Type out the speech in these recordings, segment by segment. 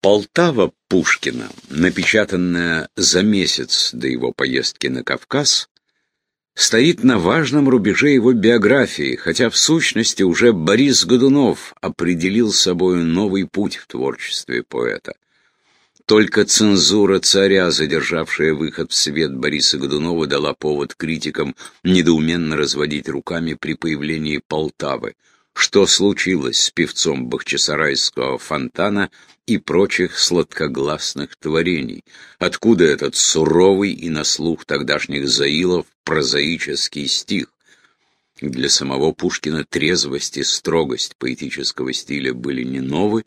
Полтава Пушкина, напечатанная за месяц до его поездки на Кавказ, стоит на важном рубеже его биографии, хотя в сущности уже Борис Годунов определил собою новый путь в творчестве поэта. Только цензура царя, задержавшая выход в свет Бориса Годунова, дала повод критикам недоуменно разводить руками при появлении Полтавы. Что случилось с певцом Бахчисарайского фонтана и прочих сладкогласных творений? Откуда этот суровый и на слух тогдашних заилов прозаический стих. Для самого Пушкина трезвость и строгость поэтического стиля были не новы,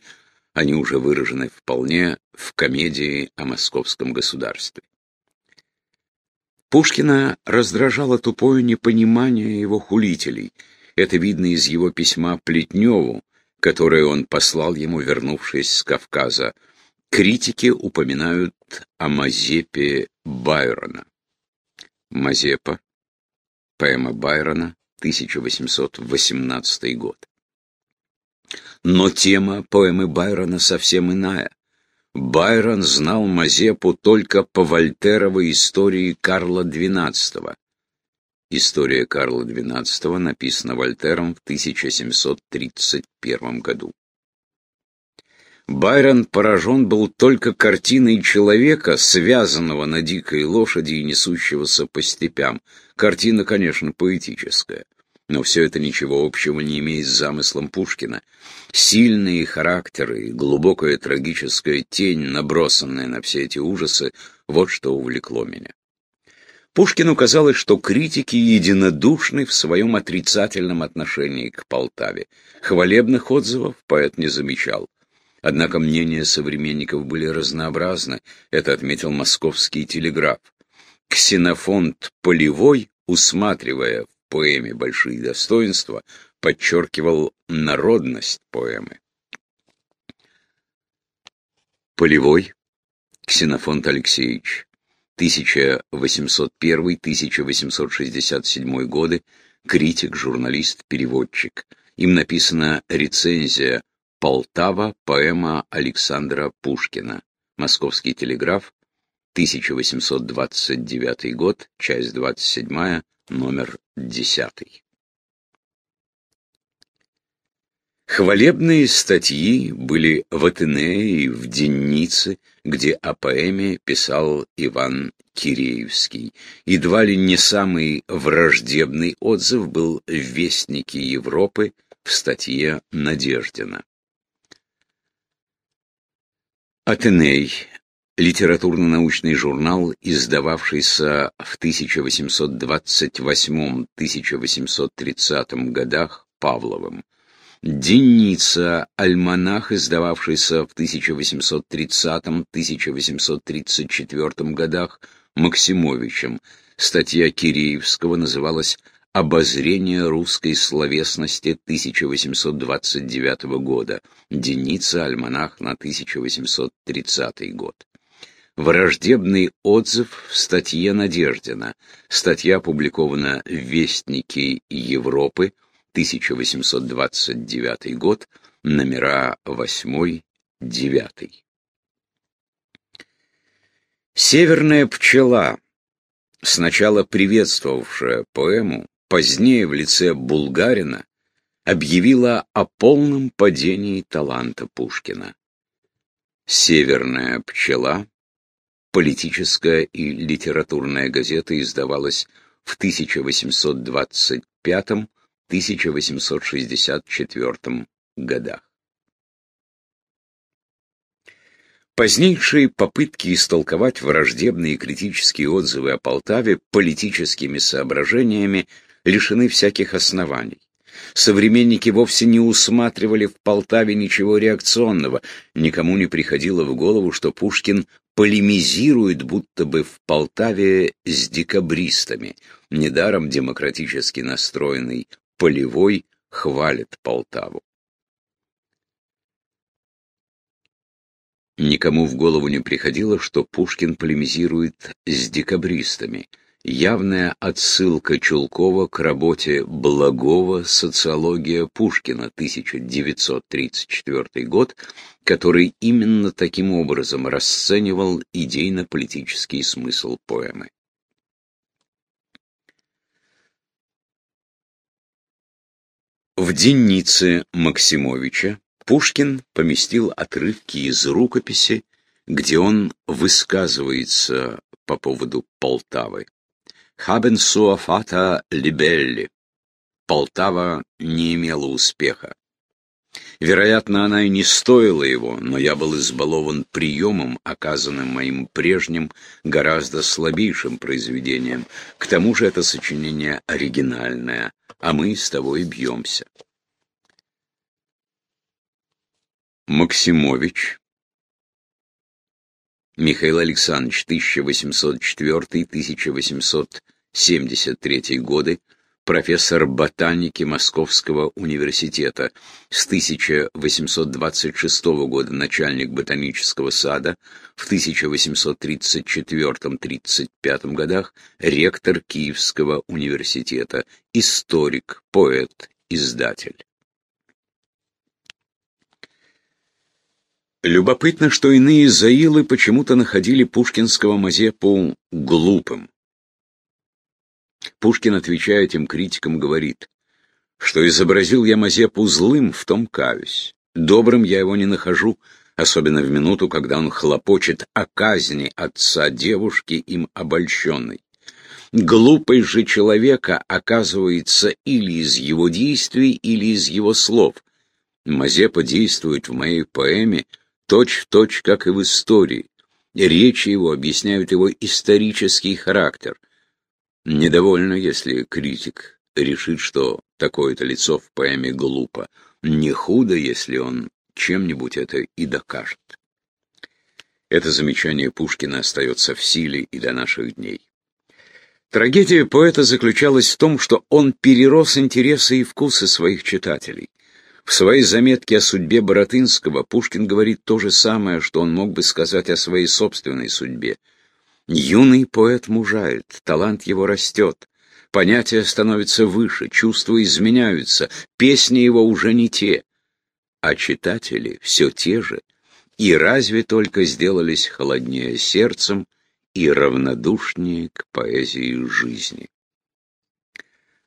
они уже выражены вполне в комедии о московском государстве. Пушкина раздражало тупое непонимание его хулителей. Это видно из его письма Плетневу, которое он послал ему, вернувшись с Кавказа. Критики упоминают о Мазепе Байрона. Мазепа. Поэма Байрона, 1818 год. Но тема поэмы Байрона совсем иная. Байрон знал Мазепу только по Вольтеровой истории Карла XII. История Карла XII написана Вольтером в 1731 году. Байрон поражен был только картиной человека, связанного на дикой лошади и несущегося по степям. Картина, конечно, поэтическая, но все это ничего общего не имеет с замыслом Пушкина. Сильные характеры и глубокая трагическая тень, набросанная на все эти ужасы, вот что увлекло меня. Пушкину казалось, что критики единодушны в своем отрицательном отношении к Полтаве. Хвалебных отзывов поэт не замечал. Однако мнения современников были разнообразны, это отметил московский телеграф. Ксенофонт Полевой, усматривая в поэме большие достоинства, подчеркивал народность поэмы. Полевой, Ксенофонт Алексеевич, 1801-1867 годы, критик, журналист, переводчик. Им написана рецензия Полтава. Поэма Александра Пушкина. Московский телеграф. 1829 год. Часть 27. Номер 10. Хвалебные статьи были в Атенее и в Деннице, где о поэме писал Иван Киреевский. Едва ли не самый враждебный отзыв был в Вестнике Европы в статье Надеждина. Атеней. Литературно-научный журнал, издававшийся в 1828-1830 годах Павловым. Денница, альманах, издававшийся в 1830-1834 годах Максимовичем. Статья Киреевского называлась Обозрение русской словесности 1829 года. Деница, альманах на 1830 год. Враждебный отзыв в статье Надеждина. Статья опубликована в Вестнике Европы, 1829 год, номера 8-9. Северная пчела, сначала приветствовавшая поэму, позднее в лице Булгарина объявила о полном падении таланта Пушкина. «Северная пчела» политическая и литературная газета издавалась в 1825-1864 годах. Позднейшие попытки истолковать враждебные критические отзывы о Полтаве политическими соображениями лишены всяких оснований. Современники вовсе не усматривали в Полтаве ничего реакционного, никому не приходило в голову, что Пушкин полемизирует будто бы в Полтаве с декабристами. Недаром демократически настроенный Полевой хвалит Полтаву. Никому в голову не приходило, что Пушкин полемизирует с декабристами – явная отсылка Чулкова к работе Благого «Социология Пушкина» 1934 год, который именно таким образом расценивал идейно-политический смысл поэмы. В деннице Максимовича Пушкин поместил отрывки из рукописи, где он высказывается по поводу Полтавы. «Хабен суафата либелли» Полтава не имела успеха. Вероятно, она и не стоила его, но я был избалован приемом, оказанным моим прежним, гораздо слабейшим произведением. К тому же это сочинение оригинальное, а мы с того и бьемся. Максимович Михаил Александрович, 1804-1873 годы, профессор ботаники Московского университета, с 1826 года начальник ботанического сада, в 1834-35 годах ректор Киевского университета, историк, поэт, издатель. Любопытно, что иные заилы почему-то находили пушкинского Мазепу глупым. Пушкин, отвечая этим критикам, говорит, что изобразил я Мазепу злым, в том каюсь. Добрым я его не нахожу, особенно в минуту, когда он хлопочет о казни отца девушки, им обольщенной. Глупость же человека оказывается или из его действий, или из его слов. Мазепа действует в моей поэме точь в точь, как и в истории. Речи его объясняют его исторический характер. Недовольно, если критик решит, что такое-то лицо в поэме глупо. Не худо, если он чем-нибудь это и докажет. Это замечание Пушкина остается в силе и до наших дней. Трагедия поэта заключалась в том, что он перерос интересы и вкусы своих читателей. В своей заметке о судьбе Боротынского Пушкин говорит то же самое, что он мог бы сказать о своей собственной судьбе. Юный поэт мужает, талант его растет, понятия становятся выше, чувства изменяются, песни его уже не те, а читатели все те же, и разве только сделались холоднее сердцем и равнодушнее к поэзии жизни.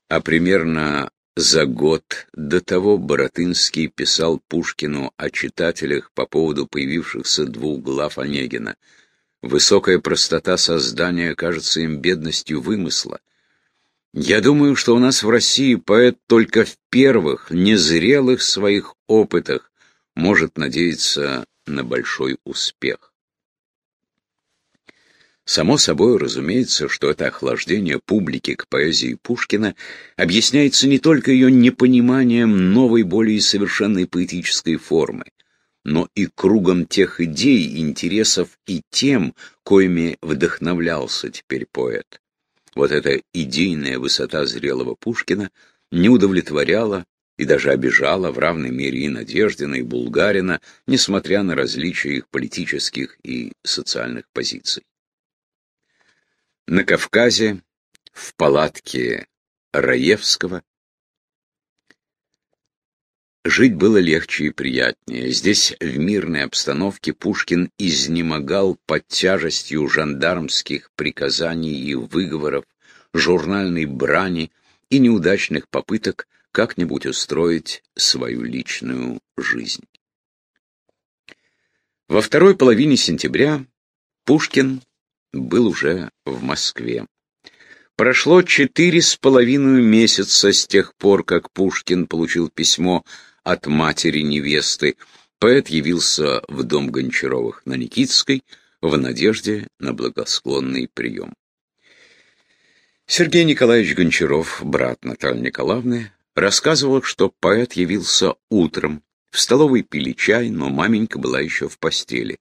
А примерно за год до того Боротынский писал Пушкину о читателях по поводу появившихся двух глав Онегина. Высокая простота создания кажется им бедностью вымысла. Я думаю, что у нас в России поэт только в первых, незрелых своих опытах может надеяться на большой успех. Само собой разумеется, что это охлаждение публики к поэзии Пушкина объясняется не только ее непониманием новой, более совершенной поэтической формы, но и кругом тех идей, интересов и тем, коими вдохновлялся теперь поэт. Вот эта идейная высота зрелого Пушкина не удовлетворяла и даже обижала в равной мере и Надеждина, и Булгарина, несмотря на различия их политических и социальных позиций. На Кавказе, в палатке Раевского, жить было легче и приятнее. Здесь, в мирной обстановке, Пушкин изнемогал под тяжестью жандармских приказаний и выговоров, журнальной брани и неудачных попыток как-нибудь устроить свою личную жизнь. Во второй половине сентября Пушкин был уже в Москве. Прошло четыре с половиной месяца с тех пор, как Пушкин получил письмо от матери невесты. Поэт явился в дом Гончаровых на Никитской в надежде на благосклонный прием. Сергей Николаевич Гончаров, брат Натальи Николаевны, рассказывал, что поэт явился утром. В столовой пили чай, но маменька была еще в постели.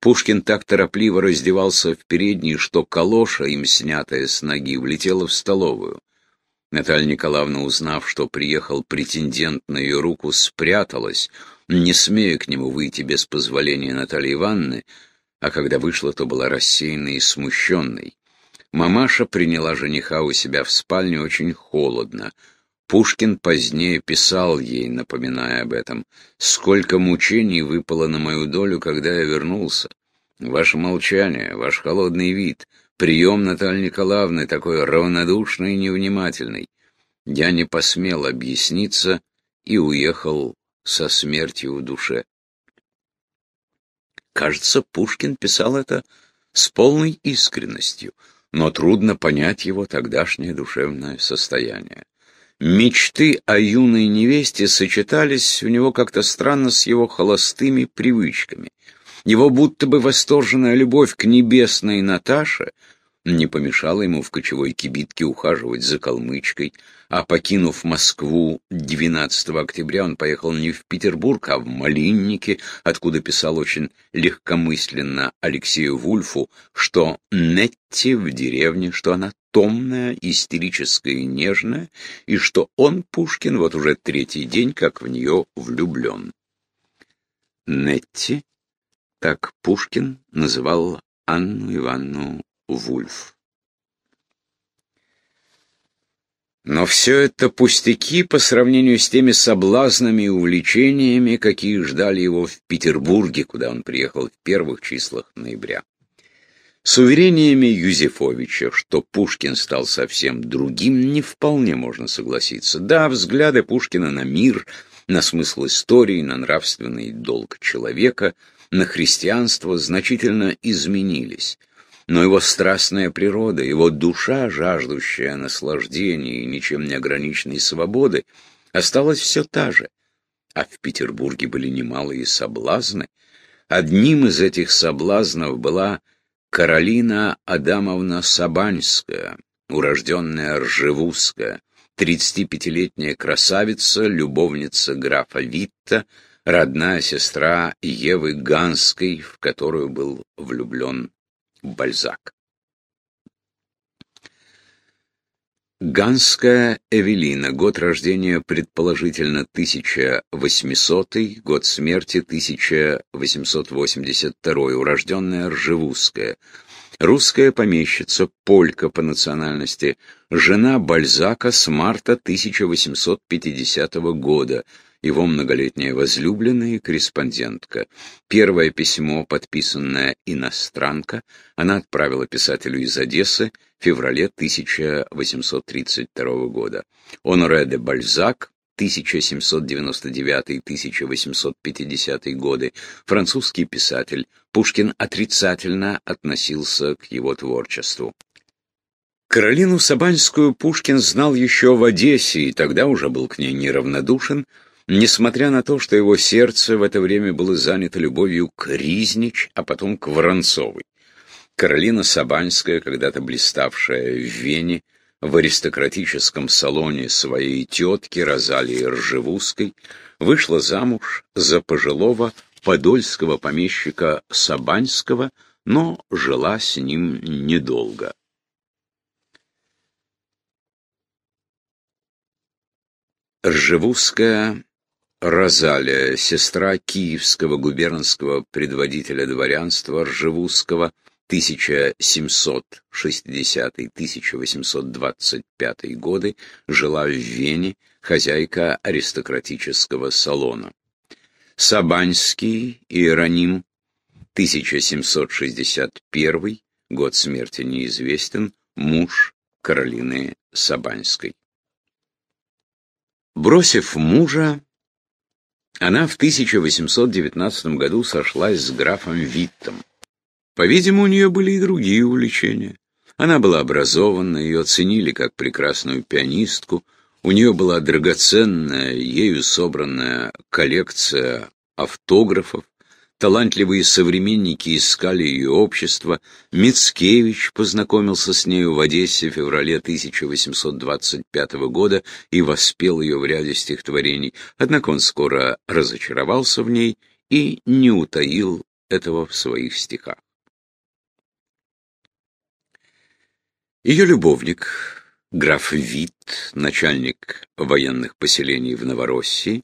Пушкин так торопливо раздевался в передней, что калоша, им снятая с ноги, влетела в столовую. Наталья Николаевна, узнав, что приехал претендент на ее руку, спряталась, не смея к нему выйти без позволения Натальи Ивановны, а когда вышла, то была рассеянной и смущенной. Мамаша приняла жениха у себя в спальне очень холодно. Пушкин позднее писал ей, напоминая об этом, «Сколько мучений выпало на мою долю, когда я вернулся. Ваше молчание, ваш холодный вид, прием Натальи Николаевны такой равнодушный и невнимательный. Я не посмел объясниться и уехал со смертью в душе». Кажется, Пушкин писал это с полной искренностью, но трудно понять его тогдашнее душевное состояние. Мечты о юной невесте сочетались у него как-то странно с его холостыми привычками. Его будто бы восторженная любовь к небесной Наташе не помешало ему в кочевой кибитке ухаживать за калмычкой, а покинув Москву 12 октября, он поехал не в Петербург, а в Малинники, откуда писал очень легкомысленно Алексею Вульфу, что Нетти в деревне, что она томная, истерическая и нежная, и что он, Пушкин, вот уже третий день, как в нее влюблен. Нетти, так Пушкин называл Анну Ивановну Вульф. Но все это пустяки по сравнению с теми соблазнами и увлечениями, какие ждали его в Петербурге, куда он приехал в первых числах ноября. С уверениями Юзефовича, что Пушкин стал совсем другим, не вполне можно согласиться. Да, взгляды Пушкина на мир, на смысл истории, на нравственный долг человека, на христианство значительно изменились но его страстная природа, его душа, жаждущая наслаждения и ничем не ограниченной свободы, осталась все та же. А в Петербурге были немалые соблазны. Одним из этих соблазнов была Каролина Адамовна Сабаньская, урожденная Ржевузская, 35-летняя красавица, любовница графа Витта, родная сестра Евы Ганской, в которую был влюблен Бальзак. Ганская Эвелина, год рождения предположительно 1800, год смерти 1882, урожденная Ржевузская, русская помещица, полька по национальности, жена Бальзака с марта 1850 года, его многолетняя возлюбленная и корреспондентка. Первое письмо, подписанное «Иностранка», она отправила писателю из Одессы в феврале 1832 года. Оноре де Бальзак 1799-1850 годы, французский писатель, Пушкин отрицательно относился к его творчеству. Каролину Сабанскую Пушкин знал еще в Одессе, и тогда уже был к ней неравнодушен, Несмотря на то, что его сердце в это время было занято любовью к Ризнич, а потом к Воронцовой. Каролина Сабанская, когда-то блиставшая в Вене, в аристократическом салоне своей тетки Розалии Ржевузской, вышла замуж за пожилого подольского помещика Сабанского, но жила с ним недолго. Ржевузская Розалия, сестра киевского губернского предводителя дворянства Ржевузского, 1760-1825 годы, жила в Вене, хозяйка аристократического салона. Сабанский Иероним, 1761, год смерти неизвестен, муж Каролины Сабанской. Бросив мужа, она в 1819 году сошлась с графом Виттом. По-видимому, у нее были и другие увлечения. Она была образована, ее ценили как прекрасную пианистку, у нее была драгоценная, ею собранная коллекция автографов, Талантливые современники искали ее общество. Мицкевич познакомился с нею в Одессе в феврале 1825 года и воспел ее в ряде стихотворений. Однако он скоро разочаровался в ней и не утаил этого в своих стихах. Ее любовник, граф Вит, начальник военных поселений в Новороссии,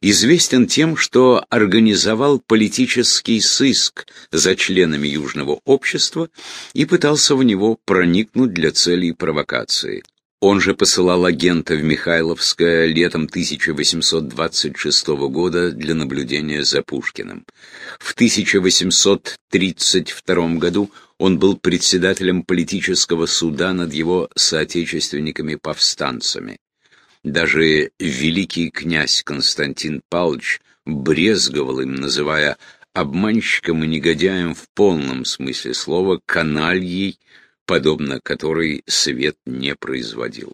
известен тем, что организовал политический сыск за членами Южного общества и пытался в него проникнуть для целей провокации. Он же посылал агента в Михайловское летом 1826 года для наблюдения за Пушкиным. В 1832 году он был председателем политического суда над его соотечественниками-повстанцами. Даже великий князь Константин Павлович брезговал им, называя обманщиком и негодяем в полном смысле слова, канальей, подобно которой свет не производил.